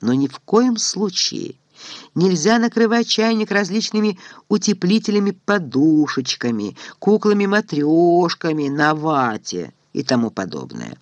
Но ни в коем случае нельзя накрывать чайник различными утеплителями-подушечками, куклами-матрешками на вате и тому подобное.